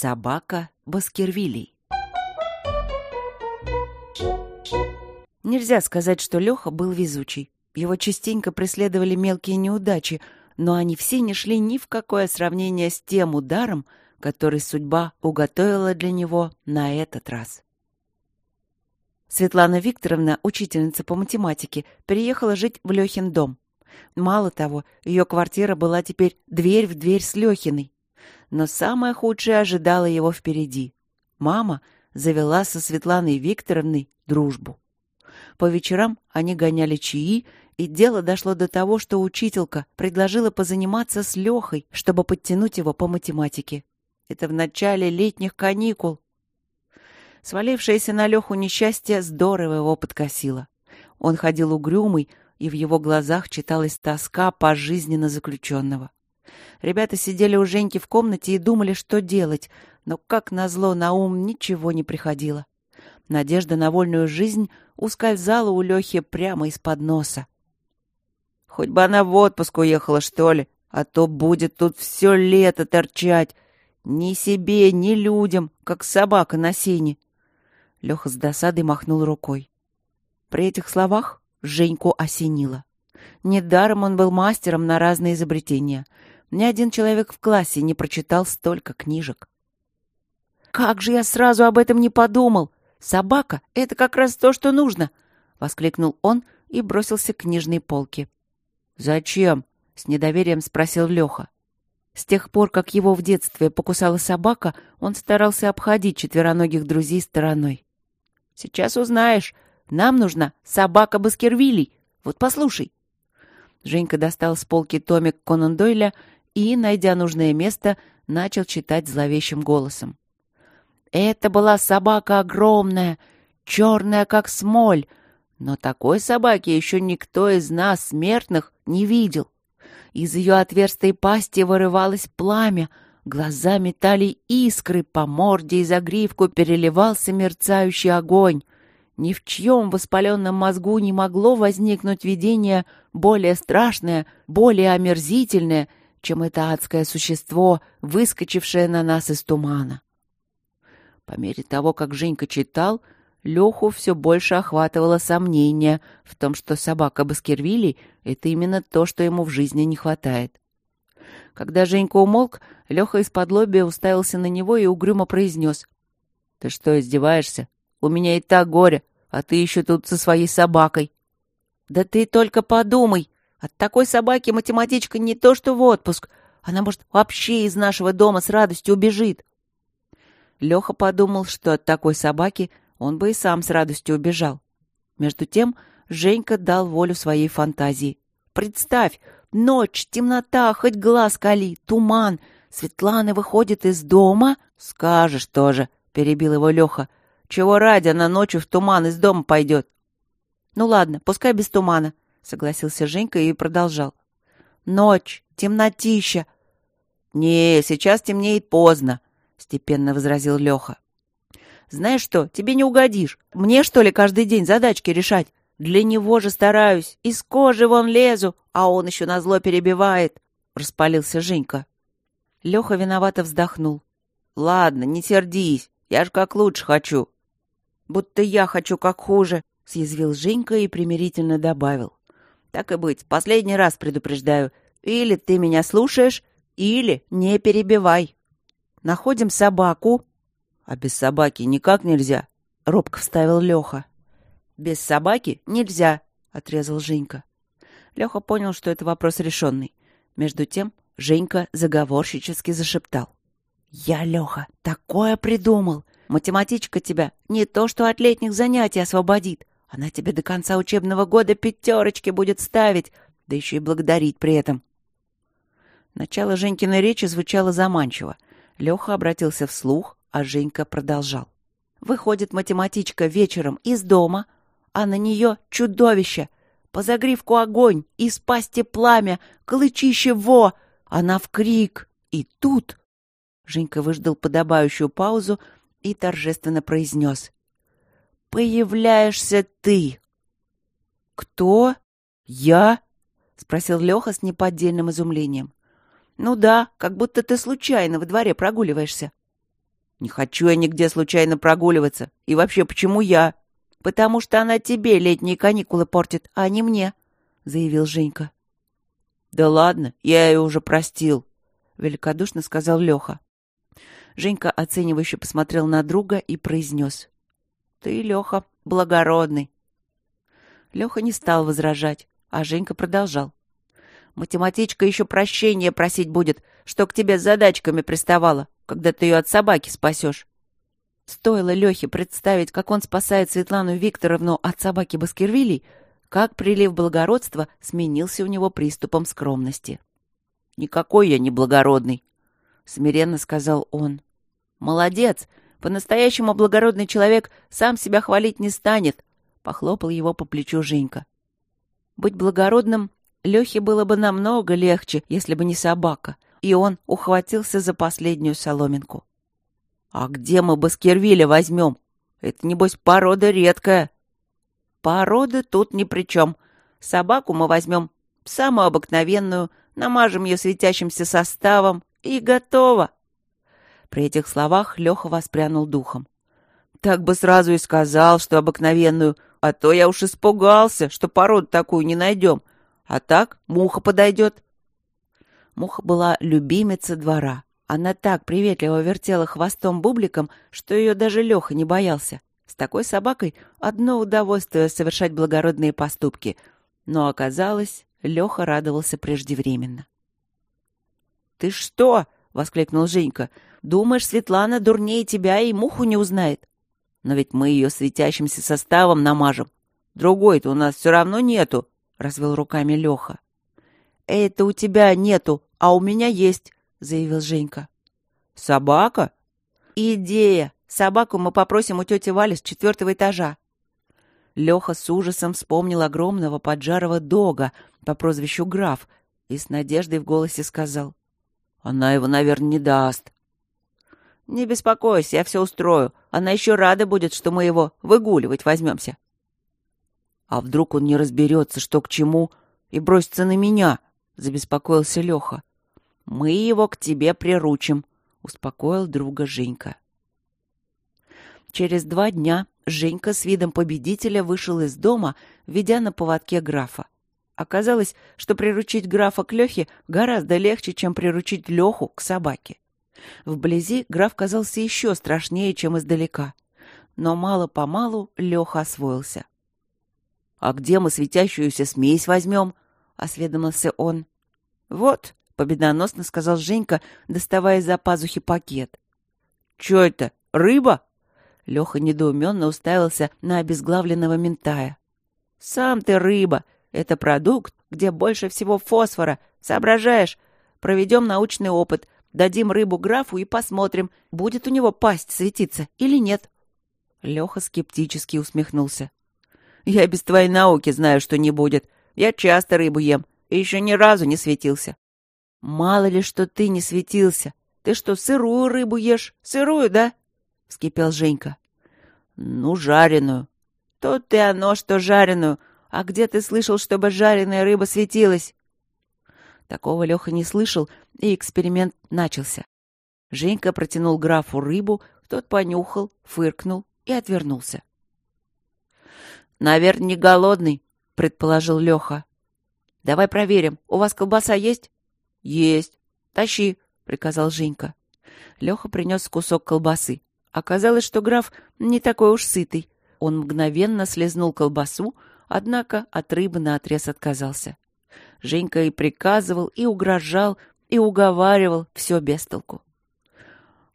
Собака Баскервилей. Нельзя сказать, что Леха был везучий. Его частенько преследовали мелкие неудачи, но они все не шли ни в какое сравнение с тем ударом, который судьба уготовила для него на этот раз. Светлана Викторовна, учительница по математике, переехала жить в Лехин дом. Мало того, ее квартира была теперь дверь в дверь с Лехиной. Но самое худшее ожидало его впереди. Мама завела со Светланой Викторовной дружбу. По вечерам они гоняли чаи, и дело дошло до того, что учителька предложила позаниматься с Лехой, чтобы подтянуть его по математике. Это в начале летних каникул. Свалившееся на Леху несчастье здорово его подкосило. Он ходил угрюмый, и в его глазах читалась тоска пожизненно заключенного. Ребята сидели у Женьки в комнате и думали, что делать, но, как назло, на ум ничего не приходило. Надежда на вольную жизнь ускользала у Лехи прямо из-под носа. «Хоть бы она в отпуск уехала, что ли, а то будет тут все лето торчать. Ни себе, ни людям, как собака на сене». Леха с досадой махнул рукой. При этих словах Женьку осенило. Недаром он был мастером на разные изобретения. Ни один человек в классе не прочитал столько книжек. «Как же я сразу об этом не подумал! Собака — это как раз то, что нужно!» — воскликнул он и бросился к книжной полке. «Зачем?» — с недоверием спросил Леха. С тех пор, как его в детстве покусала собака, он старался обходить четвероногих друзей стороной. «Сейчас узнаешь. Нам нужна собака Баскервилей. Вот послушай». Женька достал с полки томик Конан Дойля и, найдя нужное место, начал читать зловещим голосом. «Это была собака огромная, черная, как смоль, но такой собаки еще никто из нас, смертных, не видел. Из ее отверстой пасти вырывалось пламя, глаза метали искры, по морде и загривку переливался мерцающий огонь. Ни в чьем воспаленном мозгу не могло возникнуть видение более страшное, более омерзительное, чем это адское существо, выскочившее на нас из тумана. По мере того, как Женька читал, Леху все больше охватывало сомнение в том, что собака Баскервилей — это именно то, что ему в жизни не хватает. Когда Женька умолк, Леха из-под лобья уставился на него и угрюмо произнес. — Ты что, издеваешься? У меня и так горе, а ты еще тут со своей собакой. — Да ты только подумай! От такой собаки математичка не то что в отпуск. Она, может, вообще из нашего дома с радостью убежит. Леха подумал, что от такой собаки он бы и сам с радостью убежал. Между тем Женька дал волю своей фантазии. «Представь, ночь, темнота, хоть глаз кали, туман. Светлана выходит из дома?» «Скажешь тоже», — перебил его Леха. «Чего ради она ночью в туман из дома пойдет?» «Ну ладно, пускай без тумана», — согласился Женька и продолжал. «Ночь, темнотища». «Не, сейчас темнеет поздно», — степенно возразил Леха. Знаешь что, тебе не угодишь. Мне, что ли, каждый день задачки решать? Для него же стараюсь. Из кожи вон лезу, а он еще назло перебивает. Распалился Женька. Леха виновато вздохнул. Ладно, не сердись. Я ж как лучше хочу. Будто я хочу как хуже, съязвил Женька и примирительно добавил. Так и быть, последний раз предупреждаю. Или ты меня слушаешь, или не перебивай. Находим собаку, «А без собаки никак нельзя?» — робко вставил Леха. «Без собаки нельзя», — отрезал Женька. Леха понял, что это вопрос решенный. Между тем Женька заговорщически зашептал. «Я, Леха, такое придумал! Математичка тебя не то что от летних занятий освободит, она тебе до конца учебного года пятерочки будет ставить, да еще и благодарить при этом». Начало Женькиной речи звучало заманчиво. Леха обратился вслух, а Женька продолжал. Выходит математичка вечером из дома, а на нее чудовище. По загривку огонь, из пасти пламя, клычище во! Она в крик. И тут... Женька выждал подобающую паузу и торжественно произнес. «Появляешься ты!» «Кто? Я?» — спросил Леха с неподдельным изумлением. «Ну да, как будто ты случайно во дворе прогуливаешься». «Не хочу я нигде случайно прогуливаться. И вообще, почему я?» «Потому что она тебе летние каникулы портит, а не мне», — заявил Женька. «Да ладно, я ее уже простил», — великодушно сказал Леха. Женька оценивающе посмотрел на друга и произнес. «Ты, Леха, благородный». Леха не стал возражать, а Женька продолжал. «Математичка еще прощения просить будет, что к тебе с задачками приставала, когда ты ее от собаки спасешь». Стоило Лехе представить, как он спасает Светлану Викторовну от собаки Баскервилей, как прилив благородства сменился у него приступом скромности. «Никакой я не благородный», — смиренно сказал он. «Молодец! По-настоящему благородный человек сам себя хвалить не станет», — похлопал его по плечу Женька. Быть благородным Лехе было бы намного легче, если бы не собака, и он ухватился за последнюю соломинку. «А где мы Баскервилля возьмем? Это, небось, порода редкая», Породы тут ни при чем. Собаку мы возьмем самую обыкновенную, намажем ее светящимся составом, и готово. При этих словах Леха воспрянул духом. Так бы сразу и сказал, что обыкновенную, а то я уж испугался, что породу такую не найдем. А так муха подойдет. Муха была любимица двора. Она так приветливо вертела хвостом бубликом, что ее даже Леха не боялся. С такой собакой одно удовольствие совершать благородные поступки. Но оказалось, Леха радовался преждевременно. «Ты что?» — воскликнул Женька. «Думаешь, Светлана дурнее тебя и муху не узнает? Но ведь мы ее светящимся составом намажем. Другой-то у нас все равно нету», — развел руками Леха. «Это у тебя нету, а у меня есть», — заявил Женька. «Собака?» «Идея!» Собаку мы попросим у тети Вали с четвертого этажа. Леха с ужасом вспомнил огромного поджарого дога по прозвищу Граф и с надеждой в голосе сказал. «Она его, наверное, не даст». «Не беспокойся, я все устрою. Она еще рада будет, что мы его выгуливать возьмемся». «А вдруг он не разберется, что к чему, и бросится на меня?» — забеспокоился Леха. «Мы его к тебе приручим», — успокоил друга Женька. Через два дня Женька с видом победителя вышел из дома, ведя на поводке графа. Оказалось, что приручить графа к Лехе гораздо легче, чем приручить Леху к собаке. Вблизи граф казался еще страшнее, чем издалека. Но мало-помалу Леха освоился. — А где мы светящуюся смесь возьмем? — осведомился он. — Вот, — победоносно сказал Женька, доставая из-за пазухи пакет. — Че это, рыба? Леха недоуменно уставился на обезглавленного ментая. «Сам ты рыба. Это продукт, где больше всего фосфора. Соображаешь? Проведем научный опыт. Дадим рыбу графу и посмотрим, будет у него пасть светиться или нет». Леха скептически усмехнулся. «Я без твоей науки знаю, что не будет. Я часто рыбу ем и еще ни разу не светился». «Мало ли, что ты не светился. Ты что, сырую рыбу ешь? Сырую, да?» — вскипел Женька. «Ну, жареную». «Тут и оно, что жареную. А где ты слышал, чтобы жареная рыба светилась?» Такого Леха не слышал, и эксперимент начался. Женька протянул графу рыбу, тот понюхал, фыркнул и отвернулся. «Наверное, не голодный», — предположил Леха. «Давай проверим. У вас колбаса есть?» «Есть. Тащи», — приказал Женька. Леха принес кусок колбасы. Оказалось, что граф не такой уж сытый. Он мгновенно слезнул колбасу, однако от рыбы наотрез отказался. Женька и приказывал, и угрожал, и уговаривал, все без толку.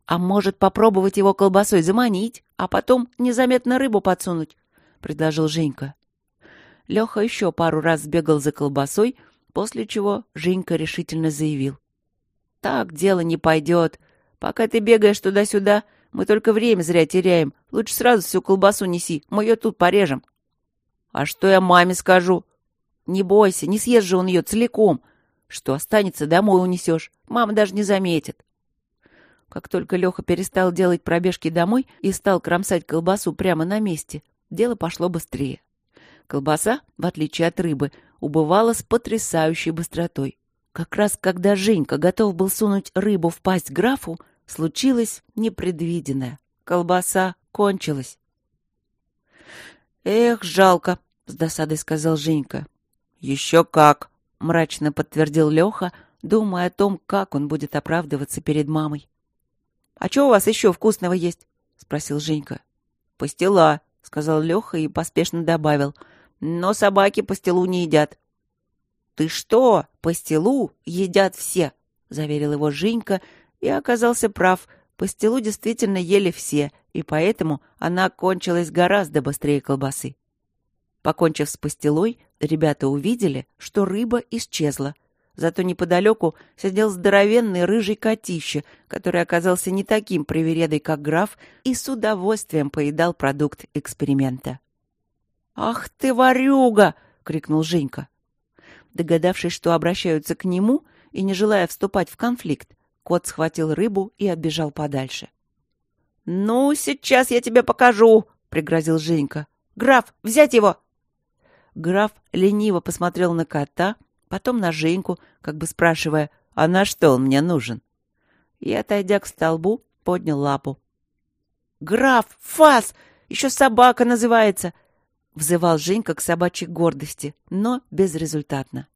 «А может, попробовать его колбасой заманить, а потом незаметно рыбу подсунуть?» — предложил Женька. Леха еще пару раз сбегал за колбасой, после чего Женька решительно заявил. «Так дело не пойдет. Пока ты бегаешь туда-сюда, мы только время зря теряем. Лучше сразу всю колбасу неси, мы ее тут порежем. А что я маме скажу? Не бойся, не съешь же он ее целиком. Что останется, домой унесешь. Мама даже не заметит. Как только Леха перестал делать пробежки домой и стал кромсать колбасу прямо на месте, дело пошло быстрее. Колбаса, в отличие от рыбы, убывала с потрясающей быстротой. Как раз когда Женька готов был сунуть рыбу в пасть графу, случилось непредвиденное. Колбаса кончилась. «Эх, жалко», — с досадой сказал Женька. «Еще как», — мрачно подтвердил Леха, думая о том, как он будет оправдываться перед мамой. «А что у вас еще вкусного есть?» — спросил Женька. «Пастила», — сказал Леха и поспешно добавил. «Но собаки пастилу не едят». «Ты что? Пастилу едят все», — заверил его Женька и оказался прав. Пастилу действительно ели все, и поэтому она кончилась гораздо быстрее колбасы. Покончив с пастилой, ребята увидели, что рыба исчезла. Зато неподалеку сидел здоровенный рыжий котище, который оказался не таким привередой, как граф, и с удовольствием поедал продукт эксперимента. «Ах ты, ворюга!» — крикнул Женька. Догадавшись, что обращаются к нему, и не желая вступать в конфликт, кот схватил рыбу и отбежал подальше. «Ну, сейчас я тебе покажу!» — пригрозил Женька. «Граф, взять его!» Граф лениво посмотрел на кота, потом на Женьку, как бы спрашивая, «А на что он мне нужен?» И, отойдя к столбу, поднял лапу. «Граф, фас! Еще собака называется!» Взывал Женька к собачьей гордости, но безрезультатно.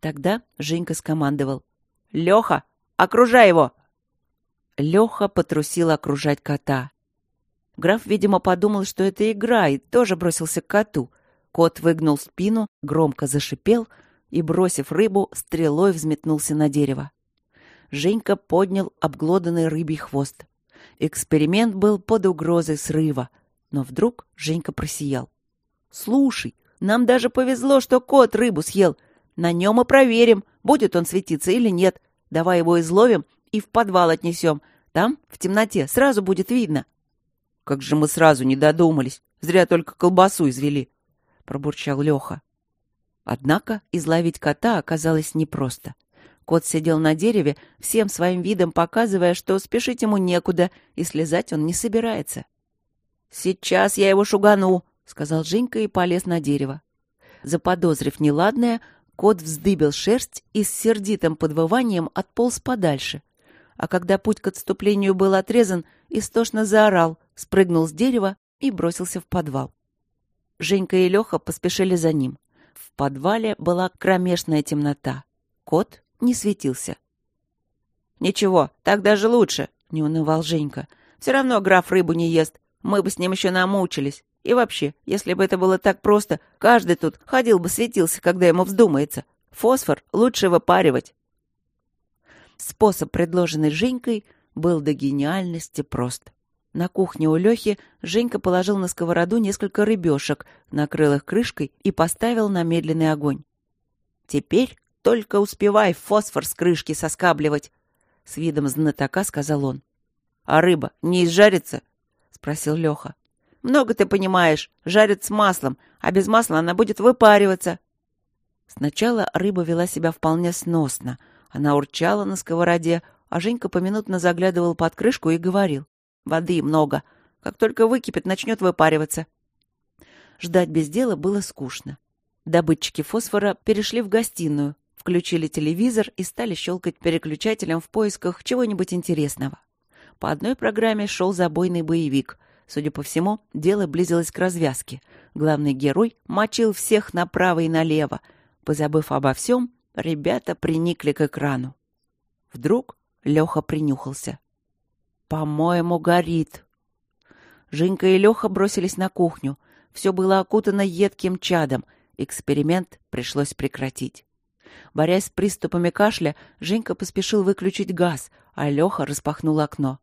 Тогда Женька скомандовал. «Леха, окружай его!» Леха потрусил окружать кота. Граф, видимо, подумал, что это игра, и тоже бросился к коту. Кот выгнул спину, громко зашипел и, бросив рыбу, стрелой взметнулся на дерево. Женька поднял обглоданный рыбий хвост. Эксперимент был под угрозой срыва, но вдруг Женька просиял. Слушай, нам даже повезло, что кот рыбу съел. На нем и проверим, будет он светиться или нет. Давай его изловим и в подвал отнесем. Там, в темноте, сразу будет видно. Как же мы сразу не додумались. Зря только колбасу извели, — пробурчал Леха. Однако изловить кота оказалось непросто. Кот сидел на дереве, всем своим видом показывая, что спешить ему некуда, и слезать он не собирается. «Сейчас я его шугану!» — сказал Женька и полез на дерево. Заподозрив неладное, кот вздыбил шерсть и с сердитым подвыванием отполз подальше. А когда путь к отступлению был отрезан, истошно заорал, спрыгнул с дерева и бросился в подвал. Женька и Леха поспешили за ним. В подвале была кромешная темнота. Кот не светился. «Ничего, так даже лучше», — не унывал Женька. «Все равно граф рыбу не ест. Мы бы с ним еще намучились. И вообще, если бы это было так просто, каждый тут ходил бы светился, когда ему вздумается. Фосфор лучше выпаривать. Способ, предложенный Женькой, был до гениальности прост. На кухне у Лехи Женька положил на сковороду несколько рыбешек, накрыл их крышкой и поставил на медленный огонь. «Теперь только успевай фосфор с крышки соскабливать», — с видом знатока сказал он. «А рыба не изжарится?» — спросил Леха. Много ты понимаешь. Жарят с маслом, а без масла она будет выпариваться. Сначала рыба вела себя вполне сносно. Она урчала на сковороде, а Женька поминутно заглядывал под крышку и говорил. «Воды много. Как только выкипит, начнет выпариваться». Ждать без дела было скучно. Добытчики фосфора перешли в гостиную, включили телевизор и стали щелкать переключателем в поисках чего-нибудь интересного. По одной программе шел забойный боевик — Судя по всему, дело близилось к развязке. Главный герой мочил всех направо и налево. Позабыв обо всем, ребята приникли к экрану. Вдруг Леха принюхался. «По-моему, горит». Женька и Леха бросились на кухню. Все было окутано едким чадом. Эксперимент пришлось прекратить. Борясь с приступами кашля, Женька поспешил выключить газ, а Леха распахнул окно.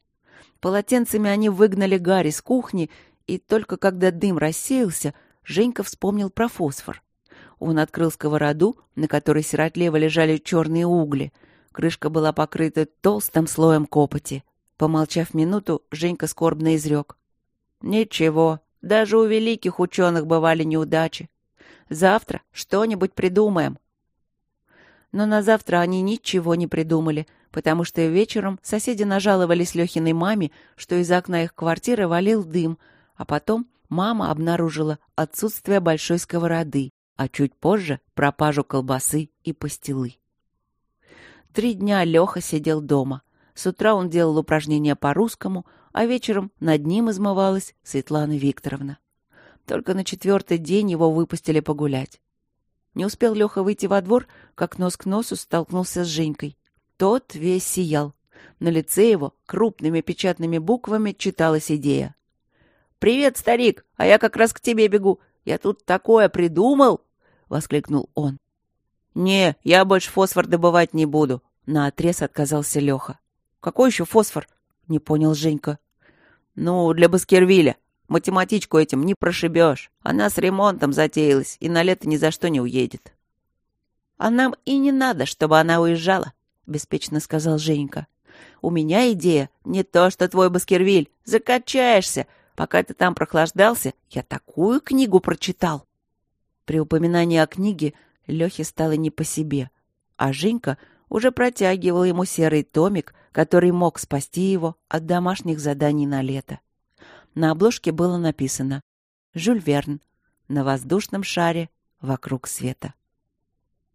Полотенцами они выгнали Гарри с кухни, и только когда дым рассеялся, Женька вспомнил про фосфор. Он открыл сковороду, на которой сиротливо лежали черные угли. Крышка была покрыта толстым слоем копоти. Помолчав минуту, Женька скорбно изрек. «Ничего, даже у великих ученых бывали неудачи. Завтра что-нибудь придумаем». Но на завтра они ничего не придумали — потому что вечером соседи нажаловались Лехиной маме, что из окна их квартиры валил дым, а потом мама обнаружила отсутствие большой сковороды, а чуть позже пропажу колбасы и пастилы. Три дня Леха сидел дома. С утра он делал упражнения по русскому, а вечером над ним измывалась Светлана Викторовна. Только на четвертый день его выпустили погулять. Не успел Леха выйти во двор, как нос к носу столкнулся с Женькой. Тот весь сиял. На лице его крупными печатными буквами читалась идея. «Привет, старик! А я как раз к тебе бегу. Я тут такое придумал!» — воскликнул он. «Не, я больше фосфор добывать не буду», — наотрез отказался Леха. «Какой еще фосфор?» — не понял Женька. «Ну, для Баскервилля. Математичку этим не прошибешь. Она с ремонтом затеялась и на лето ни за что не уедет». «А нам и не надо, чтобы она уезжала», — беспечно сказал Женька. «У меня идея не то, что твой Баскервиль. Закачаешься. Пока ты там прохлаждался, я такую книгу прочитал». При упоминании о книге Лехе стало не по себе, а Женька уже протягивал ему серый томик, который мог спасти его от домашних заданий на лето. На обложке было написано «Жюль Верн. На воздушном шаре вокруг света».